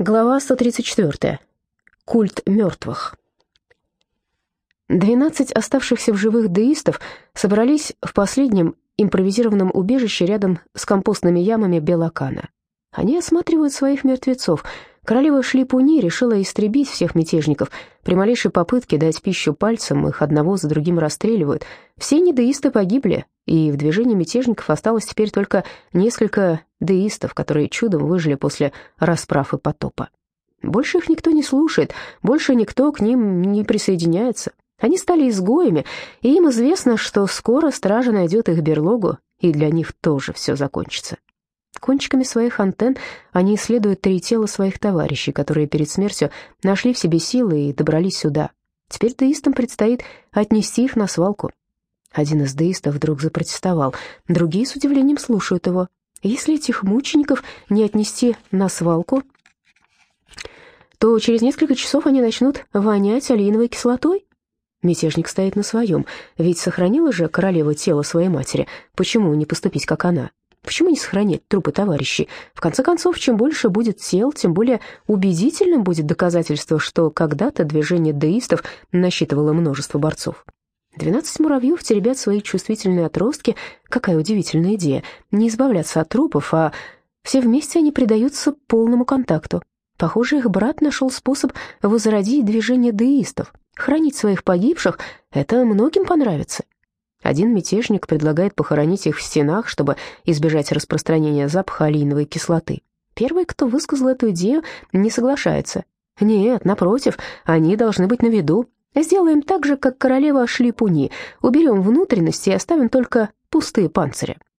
Глава 134. Культ мертвых. Двенадцать оставшихся в живых деистов собрались в последнем импровизированном убежище рядом с компостными ямами Белакана. Они осматривают своих мертвецов. Королева Шлипуни решила истребить всех мятежников. При малейшей попытке дать пищу пальцам их одного за другим расстреливают. Все недеисты погибли, и в движении мятежников осталось теперь только несколько деистов, которые чудом выжили после расправ и потопа. Больше их никто не слушает, больше никто к ним не присоединяется. Они стали изгоями, и им известно, что скоро стража найдет их берлогу, и для них тоже все закончится. Кончиками своих антенн они исследуют три тела своих товарищей, которые перед смертью нашли в себе силы и добрались сюда. Теперь деистам предстоит отнести их на свалку. Один из деистов вдруг запротестовал. Другие с удивлением слушают его. Если этих мучеников не отнести на свалку, то через несколько часов они начнут вонять алииновой кислотой. Мятежник стоит на своем, ведь сохранила же королева тело своей матери. Почему не поступить, как она? Почему не сохранить трупы товарищей? В конце концов, чем больше будет тел, тем более убедительным будет доказательство, что когда-то движение деистов насчитывало множество борцов. Двенадцать муравьев теребят свои чувствительные отростки. Какая удивительная идея. Не избавляться от трупов, а все вместе они предаются полному контакту. Похоже, их брат нашел способ возродить движение деистов. Хранить своих погибших — это многим понравится. Один мятежник предлагает похоронить их в стенах, чтобы избежать распространения запаха алииновой кислоты. Первый, кто высказал эту идею, не соглашается. Нет, напротив, они должны быть на виду, Сделаем так же, как королева Шлипуни. Уберем внутренности и оставим только пустые панцири.